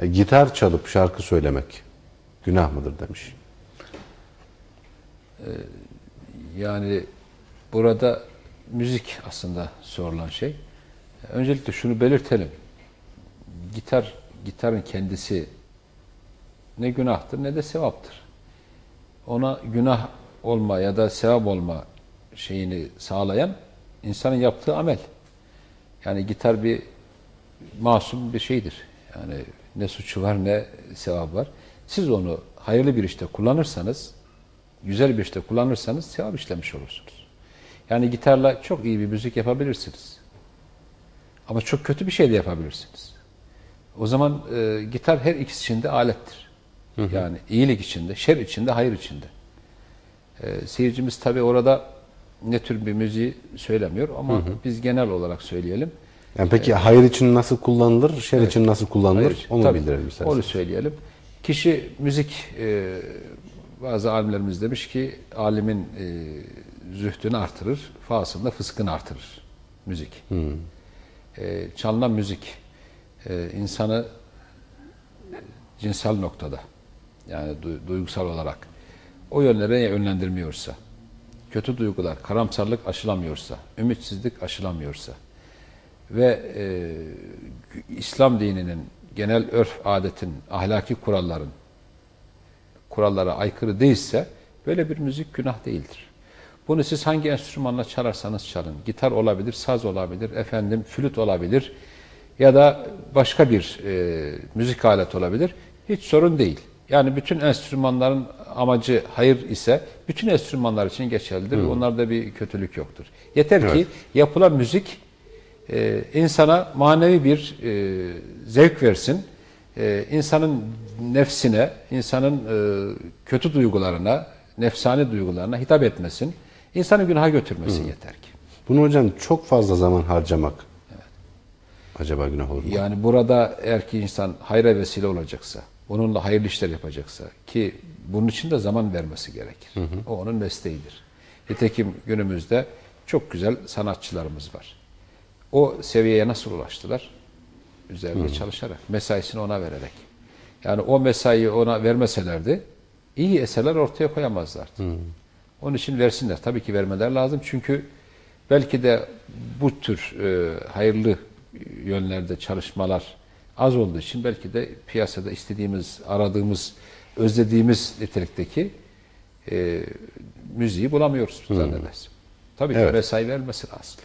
E, gitar çalıp şarkı söylemek günah mıdır demiş. Yani burada müzik aslında sorulan şey. Öncelikle şunu belirtelim. Gitar, gitarın kendisi ne günahtır ne de sevaptır. Ona günah olma ya da sevap olma şeyini sağlayan insanın yaptığı amel. Yani gitar bir masum bir şeydir. Yani ne suçu var ne sevap var. Siz onu hayırlı bir işte kullanırsanız, güzel bir işte kullanırsanız sevap işlemiş olursunuz. Yani gitarla çok iyi bir müzik yapabilirsiniz. Ama çok kötü bir şey de yapabilirsiniz. O zaman e, gitar her ikisi için de alettir. Yani iyilik içinde, şer içinde, hayır içinde. E, seyircimiz tabi orada ne tür bir müziği söylemiyor ama biz genel olarak söyleyelim. Yani peki hayır için nasıl kullanılır, şer için nasıl kullanılır Hayır, onu tabii, bildirelim isterseniz. Onu söyleyelim. Kişi müzik, e, bazı alimlerimiz demiş ki alimin e, zühdünü artırır, fasında fıskını artırır müzik. E, çalınan müzik e, insanı cinsel noktada yani du- duygusal olarak o yönlere yönlendirmiyorsa, kötü duygular, karamsarlık aşılamıyorsa, ümitsizlik aşılamıyorsa ve e, İslam dininin genel örf adetin, ahlaki kuralların kurallara aykırı değilse böyle bir müzik günah değildir. Bunu siz hangi enstrümanla çalarsanız çalın. Gitar olabilir, saz olabilir, efendim flüt olabilir ya da başka bir e, müzik alet olabilir. Hiç sorun değil. Yani bütün enstrümanların amacı hayır ise bütün enstrümanlar için geçerlidir. Onlarda bir kötülük yoktur. Yeter ki Evet. yapılan müzik e, insana manevi bir e, zevk versin. E, insanın nefsine, insanın e, kötü duygularına, nefsani duygularına hitap etmesin. İnsanı günaha götürmesin yeter ki. Bunu hocam çok fazla zaman harcamak acaba günah olur mu? Yani burada eğer ki insan hayra vesile olacaksa, bununla hayırlı işler yapacaksa ki bunun için de zaman vermesi gerekir. O onun mesleğidir. Nitekim günümüzde çok güzel sanatçılarımız var. O seviyeye nasıl ulaştılar? Üzerinde çalışarak, mesaisini ona vererek. Yani o mesaiyi ona vermeselerdi iyi eserler ortaya koyamazlardı. Onun için versinler. Tabii ki vermeler lazım. Çünkü belki de bu tür e, hayırlı yönlerde çalışmalar az olduğu için belki de piyasada istediğimiz, aradığımız, özlediğimiz nitelikteki e, müziği bulamıyoruz zannedersem. Tabii ki Evet. mesai vermesi lazım.